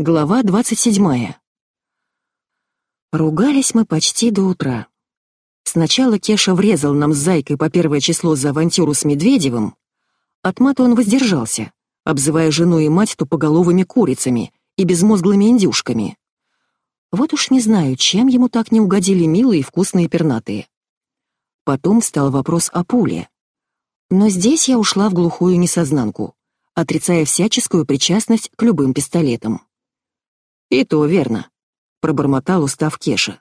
Глава 27. Ругались мы почти до утра. Сначала Кеша врезал нам с Зайкой по первое число за авантюру с Медведевым. От мата он воздержался, обзывая жену и мать тупоголовыми курицами и безмозглыми индюшками. Вот уж не знаю, чем ему так не угодили милые и вкусные пернатые. Потом встал вопрос о пуле. Но здесь я ушла в глухую несознанку, отрицая всяческую причастность к любым пистолетам. «И то верно», — пробормотал устав Кеша.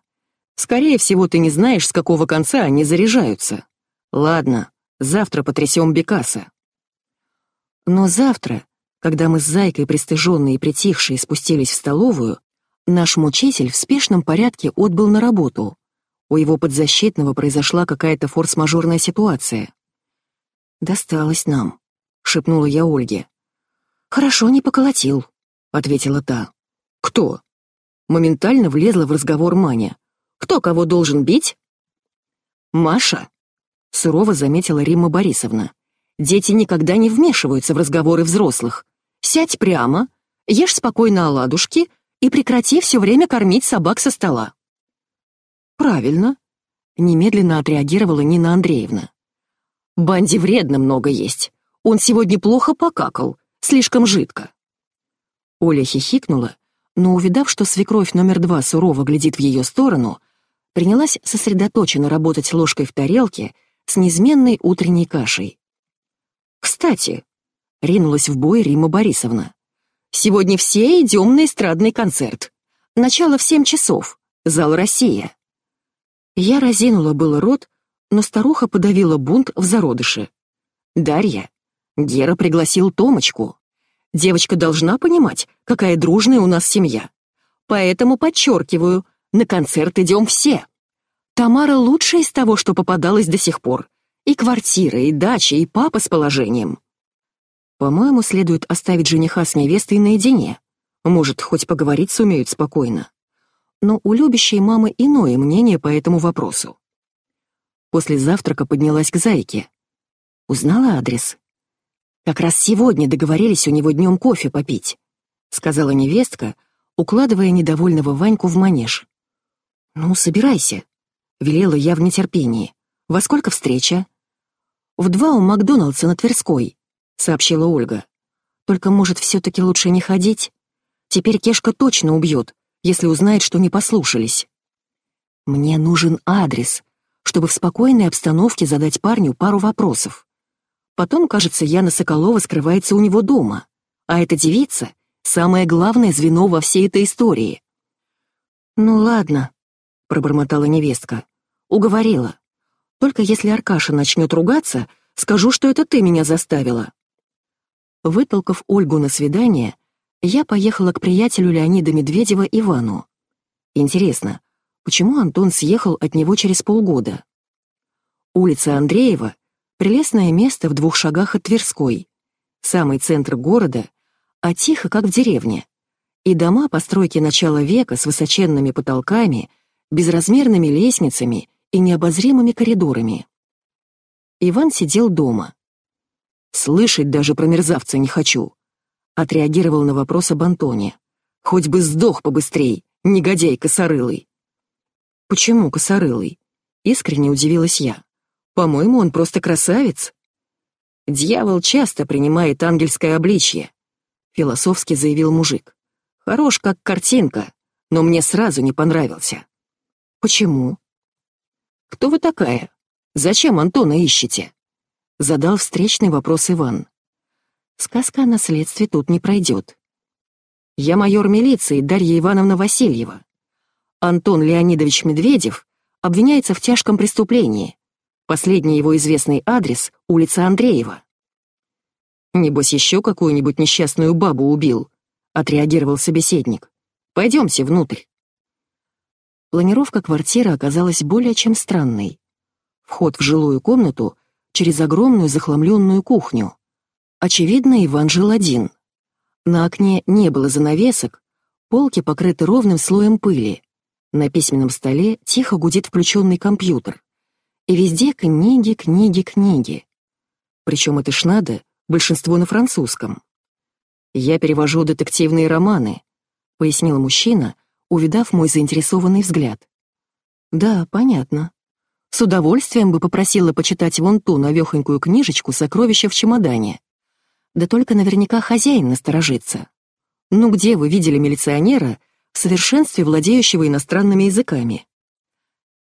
«Скорее всего, ты не знаешь, с какого конца они заряжаются. Ладно, завтра потрясем Бекаса». Но завтра, когда мы с Зайкой, пристыженные и притихшие, спустились в столовую, наш мучитель в спешном порядке отбыл на работу. У его подзащитного произошла какая-то форс-мажорная ситуация. «Досталось нам», — шепнула я Ольге. «Хорошо не поколотил», — ответила та. «Кто?» Моментально влезла в разговор Маня. «Кто кого должен бить?» «Маша», — сурово заметила Римма Борисовна. «Дети никогда не вмешиваются в разговоры взрослых. Сядь прямо, ешь спокойно оладушки и прекрати все время кормить собак со стола». «Правильно», — немедленно отреагировала Нина Андреевна. «Банде вредно много есть. Он сегодня плохо покакал, слишком жидко». Оля хихикнула но, увидав, что свекровь номер два сурово глядит в ее сторону, принялась сосредоточенно работать ложкой в тарелке с неизменной утренней кашей. «Кстати», — ринулась в бой Рима Борисовна, «сегодня все идем на эстрадный концерт. Начало в семь часов. Зал «Россия». Я разинула было рот, но старуха подавила бунт в зародыше. «Дарья, Гера пригласил Томочку. Девочка должна понимать, какая дружная у нас семья. Поэтому подчеркиваю, на концерт идем все. Тамара лучшая из того, что попадалось до сих пор. И квартира, и дача, и папа с положением. По-моему, следует оставить жениха с невестой наедине. Может, хоть поговорить сумеют спокойно. Но у любящей мамы иное мнение по этому вопросу. После завтрака поднялась к Зайке. Узнала адрес. Как раз сегодня договорились у него днем кофе попить», — сказала невестка, укладывая недовольного Ваньку в манеж. «Ну, собирайся», — велела я в нетерпении. «Во сколько встреча?» «В два у Макдоналдса на Тверской», — сообщила Ольга. «Только, может, все-таки лучше не ходить? Теперь Кешка точно убьет, если узнает, что не послушались». «Мне нужен адрес, чтобы в спокойной обстановке задать парню пару вопросов. Потом, кажется, Яна Соколова скрывается у него дома. А эта девица — самое главное звено во всей этой истории. «Ну ладно», — пробормотала невестка. «Уговорила. Только если Аркаша начнет ругаться, скажу, что это ты меня заставила». Вытолкав Ольгу на свидание, я поехала к приятелю Леонида Медведева Ивану. Интересно, почему Антон съехал от него через полгода? Улица Андреева Прелестное место в двух шагах от Тверской. Самый центр города, а тихо, как в деревне. И дома постройки начала века с высоченными потолками, безразмерными лестницами и необозримыми коридорами. Иван сидел дома. «Слышать даже про мерзавца не хочу», — отреагировал на вопрос об Антоне. «Хоть бы сдох побыстрей, негодяй косорылый». «Почему косорылый?» — искренне удивилась я. По-моему, он просто красавец. Дьявол часто принимает ангельское обличье, философски заявил мужик. Хорош как картинка, но мне сразу не понравился. Почему? Кто вы такая? Зачем Антона ищете? Задал встречный вопрос Иван. Сказка о наследстве тут не пройдет. Я майор милиции Дарья Ивановна Васильева. Антон Леонидович Медведев обвиняется в тяжком преступлении, Последний его известный адрес — улица Андреева. «Небось, еще какую-нибудь несчастную бабу убил», — отреагировал собеседник. «Пойдемте внутрь». Планировка квартиры оказалась более чем странной. Вход в жилую комнату через огромную захламленную кухню. Очевидно, Иван жил один. На окне не было занавесок, полки покрыты ровным слоем пыли. На письменном столе тихо гудит включенный компьютер. И везде книги, книги, книги. Причем это ж надо, большинство на французском. Я перевожу детективные романы, — пояснил мужчина, увидав мой заинтересованный взгляд. «Да, понятно. С удовольствием бы попросила почитать вон ту навехонькую книжечку «Сокровища в чемодане». Да только наверняка хозяин насторожится. Ну где вы видели милиционера, в совершенстве владеющего иностранными языками?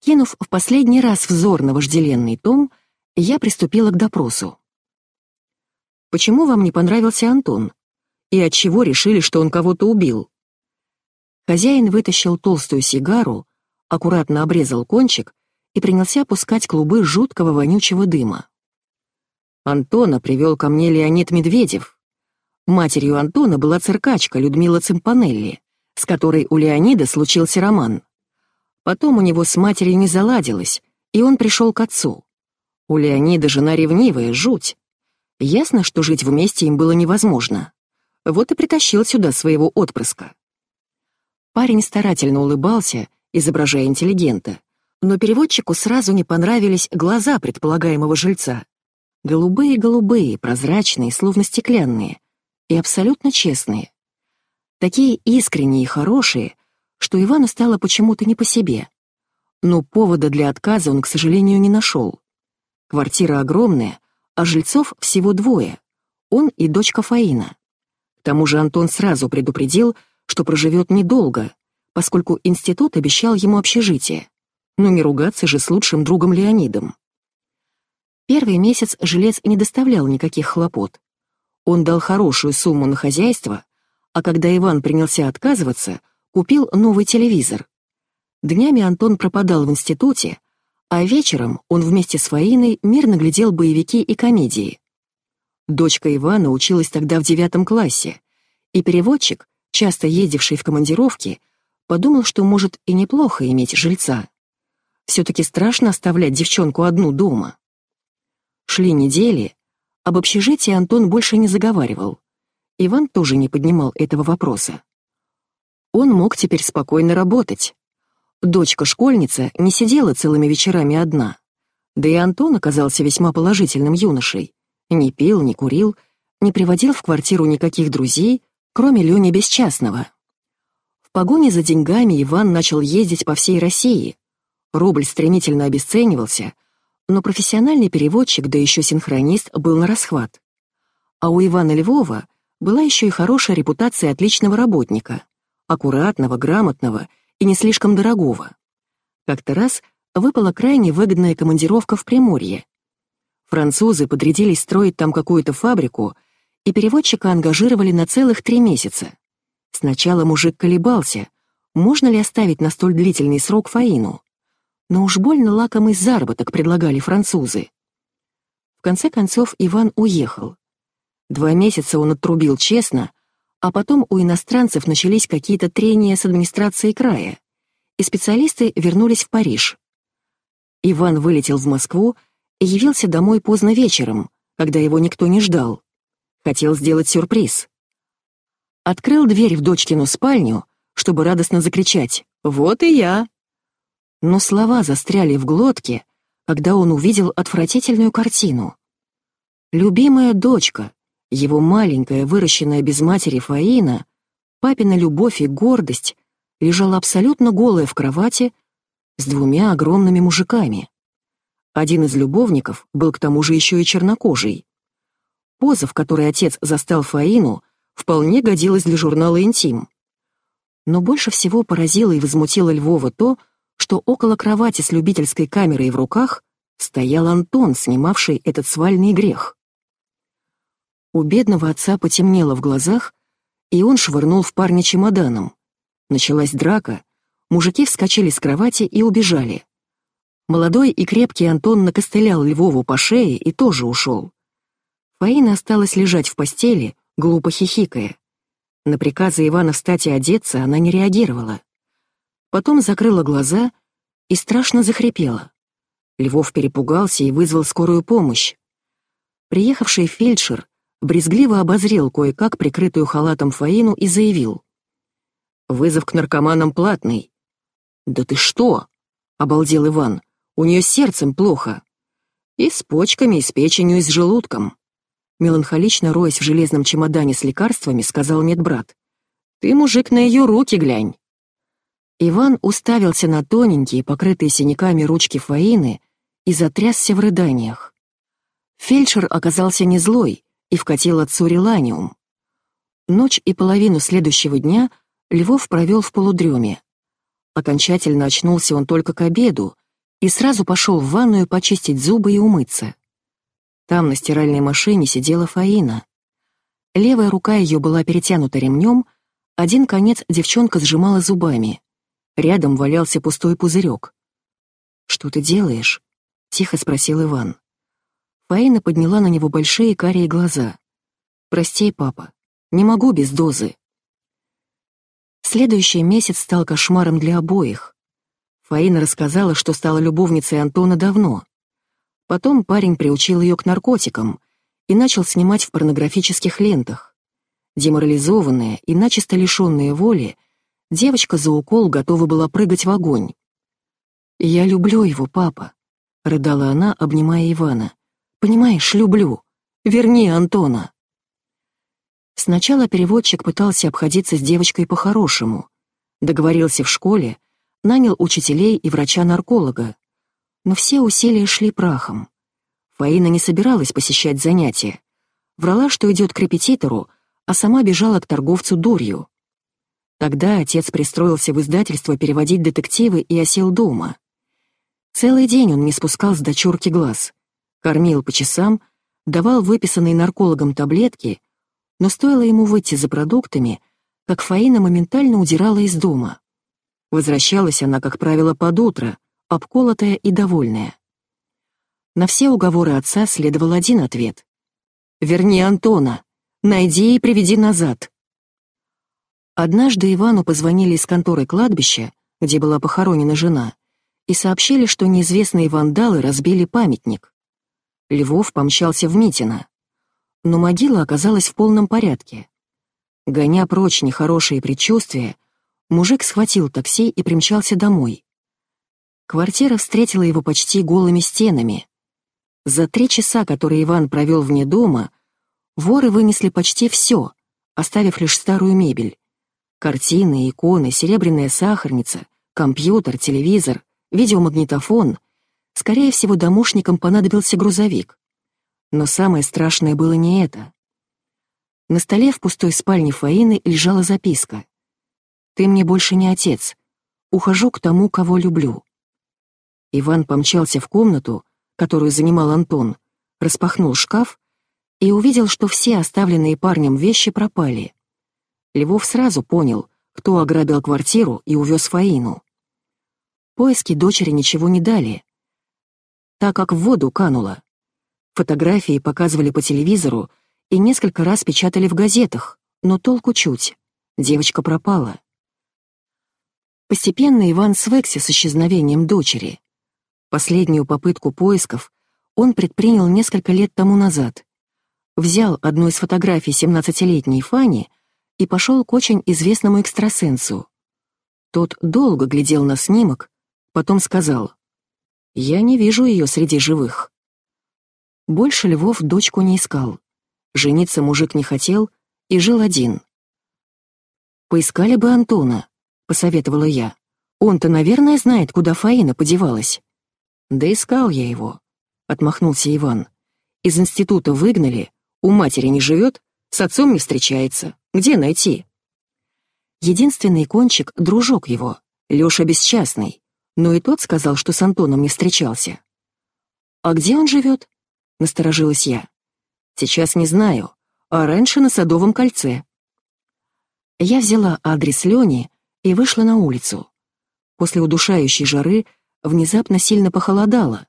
Кинув в последний раз взор на вожделенный том, я приступила к допросу. «Почему вам не понравился Антон? И от чего решили, что он кого-то убил?» Хозяин вытащил толстую сигару, аккуратно обрезал кончик и принялся пускать клубы жуткого вонючего дыма. Антона привел ко мне Леонид Медведев. Матерью Антона была циркачка Людмила Цимпанелли, с которой у Леонида случился роман. Потом у него с матерью не заладилось, и он пришел к отцу. У Леонида жена ревнивая, жуть. Ясно, что жить вместе им было невозможно. Вот и притащил сюда своего отпрыска. Парень старательно улыбался, изображая интеллигента, но переводчику сразу не понравились глаза предполагаемого жильца. Голубые-голубые, прозрачные, словно стеклянные, и абсолютно честные. Такие искренние и хорошие, что Ивану стало почему-то не по себе. Но повода для отказа он, к сожалению, не нашел. Квартира огромная, а жильцов всего двое. Он и дочка Фаина. К тому же Антон сразу предупредил, что проживет недолго, поскольку институт обещал ему общежитие. Но не ругаться же с лучшим другом Леонидом. Первый месяц жилец не доставлял никаких хлопот. Он дал хорошую сумму на хозяйство, а когда Иван принялся отказываться, купил новый телевизор. Днями Антон пропадал в институте, а вечером он вместе с Фаиной мирно глядел боевики и комедии. Дочка Ивана училась тогда в девятом классе, и переводчик, часто ездивший в командировки, подумал, что может и неплохо иметь жильца. Все-таки страшно оставлять девчонку одну дома. Шли недели, об общежитии Антон больше не заговаривал. Иван тоже не поднимал этого вопроса. Он мог теперь спокойно работать. Дочка-школьница не сидела целыми вечерами одна. Да и Антон оказался весьма положительным юношей. Не пил, не курил, не приводил в квартиру никаких друзей, кроме Лёни Бесчастного. В погоне за деньгами Иван начал ездить по всей России. Рубль стремительно обесценивался, но профессиональный переводчик, да еще синхронист, был на расхват. А у Ивана Львова была еще и хорошая репутация отличного работника, аккуратного, грамотного и не слишком дорогого. Как-то раз выпала крайне выгодная командировка в Приморье. Французы подрядились строить там какую-то фабрику, и переводчика ангажировали на целых три месяца. Сначала мужик колебался, можно ли оставить на столь длительный срок Фаину. Но уж больно лакомый заработок предлагали французы. В конце концов Иван уехал. Два месяца он отрубил честно, а потом у иностранцев начались какие-то трения с администрацией края, и специалисты вернулись в Париж. Иван вылетел в Москву и явился домой поздно вечером, когда его никто не ждал. Хотел сделать сюрприз. Открыл дверь в дочкину спальню, чтобы радостно закричать «Вот и я!». Но слова застряли в глотке, когда он увидел отвратительную картину. Любимая дочка, его маленькая, выращенная без матери Фаина, папина любовь и гордость, лежала абсолютно голая в кровати с двумя огромными мужиками. Один из любовников был к тому же еще и чернокожий. Поза, в которой отец застал Фаину, вполне годилась для журнала «Интим». Но больше всего поразило и возмутило Львова то, что около кровати с любительской камерой в руках стоял Антон, снимавший этот свальный грех. У бедного отца потемнело в глазах, и он швырнул в парня чемоданом. Началась драка, мужики вскочили с кровати и убежали. Молодой и крепкий Антон накостылял Львову по шее и тоже ушел. Фаина осталась лежать в постели, глупо хихикая. На приказы Ивана встать и одеться она не реагировала. Потом закрыла глаза и страшно захрипела. Львов перепугался и вызвал скорую помощь. Приехавший фельдшер брезгливо обозрел кое-как прикрытую халатом Фаину и заявил. «Вызов к наркоманам платный». «Да ты что?» — обалдел Иван. «У нее с сердцем плохо». «И с почками, и с печенью, и с желудком». Меланхолично роясь в железном чемодане с лекарствами, сказал медбрат. Ты, мужик, на ее руки глянь. Иван уставился на тоненькие, покрытые синяками ручки Фаины и затрясся в рыданиях. Фельдшер оказался не злой и вкатил отцу реланиум. Ночь и половину следующего дня Львов провел в полудреме. Окончательно очнулся он только к обеду и сразу пошел в ванную почистить зубы и умыться. Там на стиральной машине сидела Фаина. Левая рука ее была перетянута ремнем, один конец девчонка сжимала зубами. Рядом валялся пустой пузырек. «Что ты делаешь?» — тихо спросил Иван. Фаина подняла на него большие карие глаза. «Прости, папа, не могу без дозы». Следующий месяц стал кошмаром для обоих. Фаина рассказала, что стала любовницей Антона давно. Потом парень приучил ее к наркотикам и начал снимать в порнографических лентах. Деморализованная и начисто лишенная воли — Девочка за укол готова была прыгать в огонь. «Я люблю его, папа», — рыдала она, обнимая Ивана. «Понимаешь, люблю. Верни Антона». Сначала переводчик пытался обходиться с девочкой по-хорошему. Договорился в школе, нанял учителей и врача-нарколога. Но все усилия шли прахом. Фаина не собиралась посещать занятия. Врала, что идет к репетитору, а сама бежала к торговцу дурью. Тогда отец пристроился в издательство переводить детективы и осел дома. Целый день он не спускал с дочурки глаз, кормил по часам, давал выписанные наркологом таблетки, но стоило ему выйти за продуктами, как Фаина моментально удирала из дома. Возвращалась она, как правило, под утро, обколотая и довольная. На все уговоры отца следовал один ответ. «Верни Антона, найди и приведи назад». Однажды Ивану позвонили из конторы кладбища, где была похоронена жена, и сообщили, что неизвестные вандалы разбили памятник. Львов помчался в Митино. Но могила оказалась в полном порядке. Гоня прочь нехорошие предчувствия, мужик схватил такси и примчался домой. Квартира встретила его почти голыми стенами. За три часа, которые Иван провел вне дома, воры вынесли почти все, оставив лишь старую мебель. Картины, иконы, серебряная сахарница, компьютер, телевизор, видеомагнитофон. Скорее всего, домушникам понадобился грузовик. Но самое страшное было не это. На столе в пустой спальне Фаины лежала записка. «Ты мне больше не отец. Ухожу к тому, кого люблю». Иван помчался в комнату, которую занимал Антон, распахнул шкаф и увидел, что все оставленные парнем вещи пропали. Львов сразу понял, кто ограбил квартиру и увез Фаину. Поиски дочери ничего не дали, так как в воду кануло. Фотографии показывали по телевизору и несколько раз печатали в газетах, но толку чуть. Девочка пропала. Постепенно Иван свыкся с исчезновением дочери. Последнюю попытку поисков он предпринял несколько лет тому назад. Взял одну из фотографий 17-летней Фани — и пошел к очень известному экстрасенсу. Тот долго глядел на снимок, потом сказал, «Я не вижу ее среди живых». Больше Львов дочку не искал. Жениться мужик не хотел и жил один. «Поискали бы Антона», — посоветовала я. «Он-то, наверное, знает, куда Фаина подевалась». «Да искал я его», — отмахнулся Иван. «Из института выгнали, у матери не живет, с отцом не встречается. Где найти? Единственный кончик — дружок его, Лёша Бесчастный. Но и тот сказал, что с Антоном не встречался. «А где он живет? насторожилась я. «Сейчас не знаю, а раньше на Садовом кольце». Я взяла адрес Лёни и вышла на улицу. После удушающей жары внезапно сильно похолодало.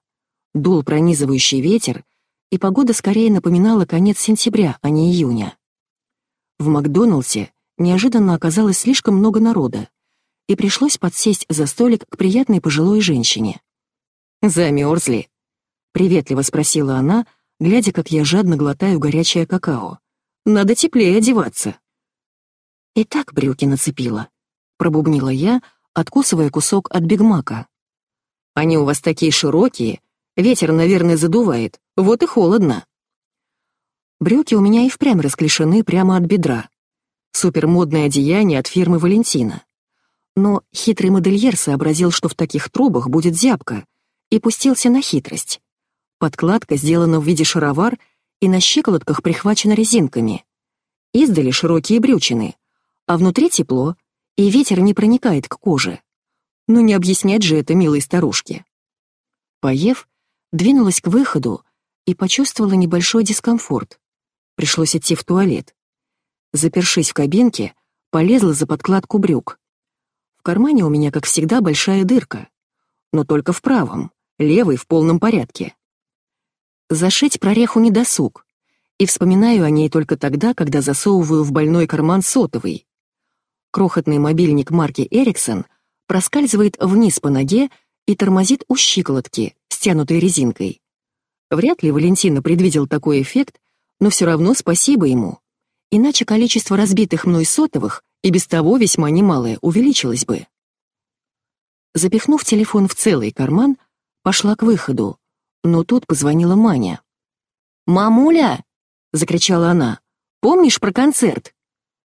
Дул пронизывающий ветер, и погода скорее напоминала конец сентября, а не июня. В Макдоналдсе неожиданно оказалось слишком много народа, и пришлось подсесть за столик к приятной пожилой женщине. «Замерзли?» — приветливо спросила она, глядя, как я жадно глотаю горячее какао. «Надо теплее одеваться». «И так брюки нацепила», — пробубнила я, откусывая кусок от бигмака. «Они у вас такие широкие, ветер, наверное, задувает, вот и холодно». Брюки у меня и впрямь расклешены прямо от бедра. супермодное одеяние от фирмы «Валентина». Но хитрый модельер сообразил, что в таких трубах будет зябко, и пустился на хитрость. Подкладка сделана в виде шаровар и на щиколотках прихвачена резинками. Издали широкие брючины, а внутри тепло, и ветер не проникает к коже. Но не объяснять же это милой старушке. Поев, двинулась к выходу и почувствовала небольшой дискомфорт. Пришлось идти в туалет. Запершись в кабинке, полезла за подкладку брюк. В кармане у меня, как всегда, большая дырка. Но только в правом, левый в полном порядке. Зашить прореху не досуг, и вспоминаю о ней только тогда, когда засовываю в больной карман сотовый. Крохотный мобильник марки Ericsson проскальзывает вниз по ноге и тормозит у щиколотки, стянутой резинкой. Вряд ли Валентина предвидел такой эффект, но все равно спасибо ему. Иначе количество разбитых мной сотовых и без того весьма немалое увеличилось бы. Запихнув телефон в целый карман, пошла к выходу, но тут позвонила Маня. «Мамуля!» — закричала она. «Помнишь про концерт?»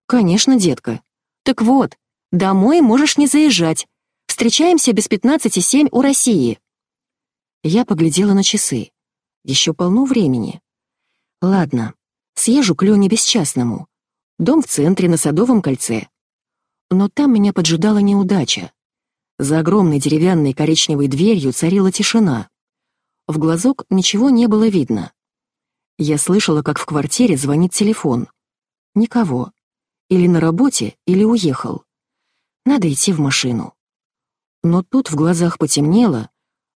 «Конечно, детка. Так вот, домой можешь не заезжать. Встречаемся без пятнадцати семь у России. Я поглядела на часы. Еще полно времени. Ладно, съезжу к Лене Бесчастному. Дом в центре, на Садовом кольце. Но там меня поджидала неудача. За огромной деревянной коричневой дверью царила тишина. В глазок ничего не было видно. Я слышала, как в квартире звонит телефон. Никого. Или на работе, или уехал. Надо идти в машину. Но тут в глазах потемнело,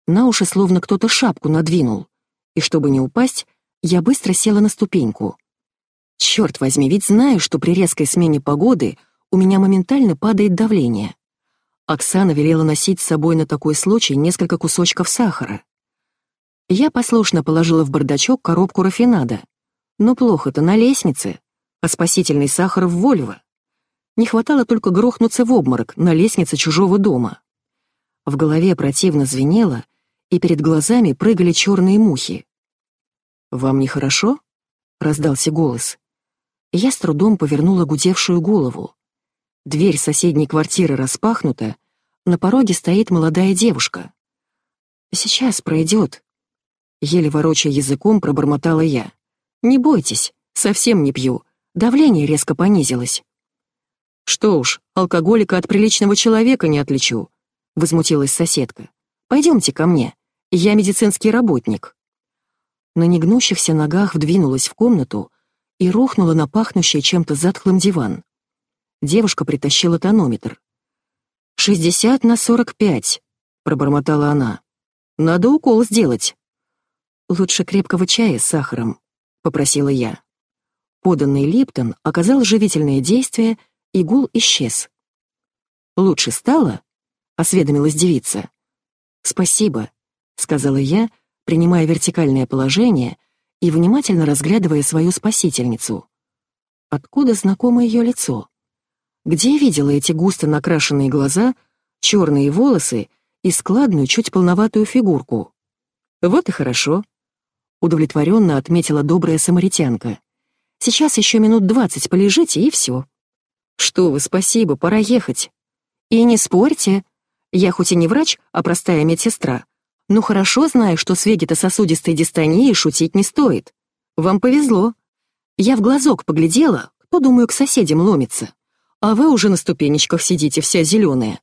на уши словно кто-то шапку надвинул, и чтобы не упасть, я быстро села на ступеньку. Черт возьми, ведь знаю, что при резкой смене погоды у меня моментально падает давление. Оксана велела носить с собой на такой случай несколько кусочков сахара. Я послушно положила в бардачок коробку рафинада. Но плохо-то на лестнице а спасительный сахар в Вольво. Не хватало только грохнуться в обморок на лестнице чужого дома. В голове противно звенело, и перед глазами прыгали черные мухи. «Вам нехорошо?» — раздался голос. Я с трудом повернула гудевшую голову. Дверь соседней квартиры распахнута, на пороге стоит молодая девушка. «Сейчас пройдет», — еле ворочая языком пробормотала я. «Не бойтесь, совсем не пью, Давление резко понизилось. «Что уж, алкоголика от приличного человека не отличу», — возмутилась соседка. «Пойдемте ко мне, я медицинский работник». На негнущихся ногах вдвинулась в комнату и рухнула на пахнущий чем-то затхлым диван. Девушка притащила тонометр. «Шестьдесят на сорок пять», — пробормотала она. «Надо укол сделать». «Лучше крепкого чая с сахаром», — попросила я. Поданный Липтон оказал живительное действие, и гул исчез. «Лучше стало?» — осведомилась девица. «Спасибо», — сказала я, принимая вертикальное положение и внимательно разглядывая свою спасительницу. Откуда знакомо ее лицо? Где видела эти густо накрашенные глаза, черные волосы и складную, чуть полноватую фигурку? Вот и хорошо. Удовлетворенно отметила добрая самаритянка. Сейчас еще минут двадцать полежите, и все. Что вы, спасибо, пора ехать. И не спорьте. Я хоть и не врач, а простая медсестра, но хорошо знаю, что с вегетососудистой дистонией шутить не стоит. Вам повезло. Я в глазок поглядела, кто, думаю, к соседям ломится. А вы уже на ступенечках сидите вся зеленая.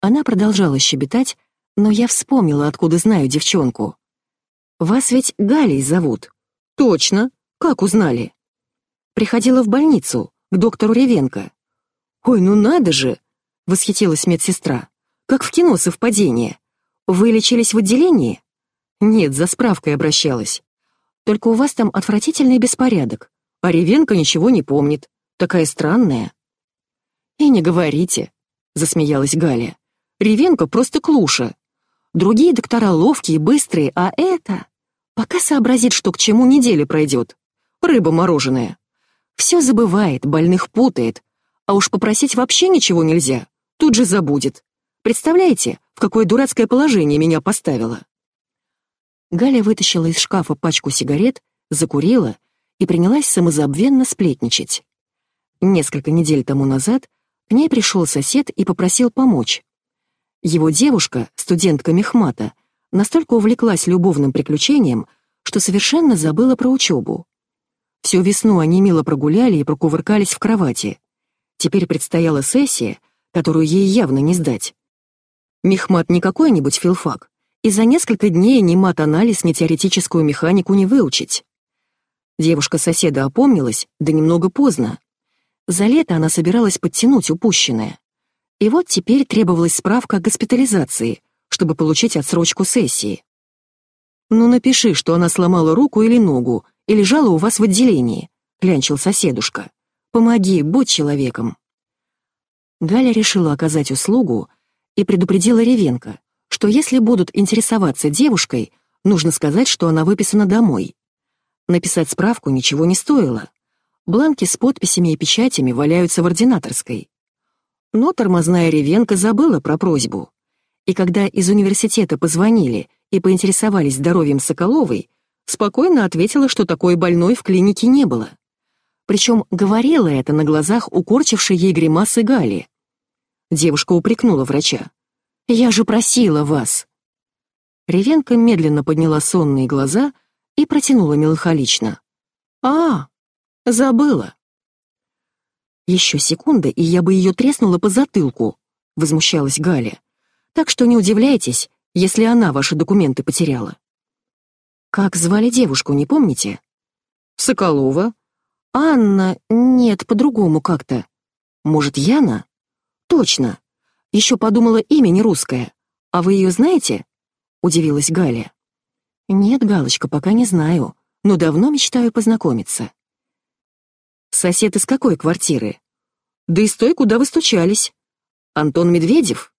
Она продолжала щебетать, но я вспомнила, откуда знаю девчонку. «Вас ведь Галей зовут». «Точно. «Как узнали?» «Приходила в больницу, к доктору Ревенко». «Ой, ну надо же!» — восхитилась медсестра. «Как в кино совпадение. Вы лечились в отделении?» «Нет, за справкой обращалась. Только у вас там отвратительный беспорядок, а Ревенко ничего не помнит. Такая странная». «И не говорите», — засмеялась Галя. «Ревенко просто клуша. Другие доктора ловкие, быстрые, а это...» Пока сообразит, что к чему неделя пройдет рыба мороженая. Все забывает, больных путает, а уж попросить вообще ничего нельзя, тут же забудет. Представляете, в какое дурацкое положение меня поставило? Галя вытащила из шкафа пачку сигарет, закурила и принялась самозабвенно сплетничать. Несколько недель тому назад к ней пришел сосед и попросил помочь. Его девушка, студентка Мехмата, настолько увлеклась любовным приключением, что совершенно забыла про учебу. Всю весну они мило прогуляли и прокувыркались в кровати. Теперь предстояла сессия, которую ей явно не сдать. Мехмат не какой-нибудь филфак, и за несколько дней ни мат-анализ, ни теоретическую механику не выучить. Девушка-соседа опомнилась, да немного поздно. За лето она собиралась подтянуть упущенное. И вот теперь требовалась справка о госпитализации, чтобы получить отсрочку сессии. «Ну напиши, что она сломала руку или ногу, и лежала у вас в отделении», — клянчил соседушка. «Помоги, будь человеком». Галя решила оказать услугу и предупредила Ревенко, что если будут интересоваться девушкой, нужно сказать, что она выписана домой. Написать справку ничего не стоило. Бланки с подписями и печатями валяются в ординаторской. Но тормозная Ревенко забыла про просьбу. И когда из университета позвонили и поинтересовались здоровьем Соколовой, спокойно ответила, что такой больной в клинике не было. Причем говорила это на глазах укорчившей ей гримасы Гали. Девушка упрекнула врача. «Я же просила вас!» Ревенко медленно подняла сонные глаза и протянула меланхолично. «А, забыла». «Еще секунда, и я бы ее треснула по затылку», — возмущалась Галя. «Так что не удивляйтесь, если она ваши документы потеряла». «Как звали девушку, не помните?» «Соколова». «Анна, нет, по-другому как-то. Может, Яна?» «Точно. Еще подумала имя не русское. А вы ее знаете?» — удивилась Галя. «Нет, Галочка, пока не знаю, но давно мечтаю познакомиться». «Сосед из какой квартиры?» «Да из той, куда вы стучались». «Антон Медведев?»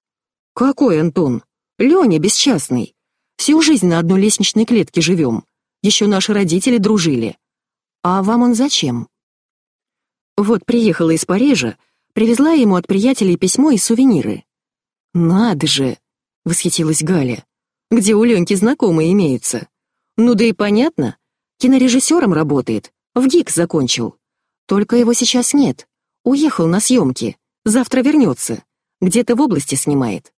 «Какой Антон? Леня бесчастный. Всю жизнь на одной лестничной клетке живем. Еще наши родители дружили. А вам он зачем?» «Вот приехала из Парижа, привезла ему от приятелей письмо и сувениры». «Надо же!» — восхитилась Галя где у Леньки знакомые имеются. Ну да и понятно, кинорежиссером работает, в ГИК закончил. Только его сейчас нет, уехал на съемки, завтра вернется, где-то в области снимает.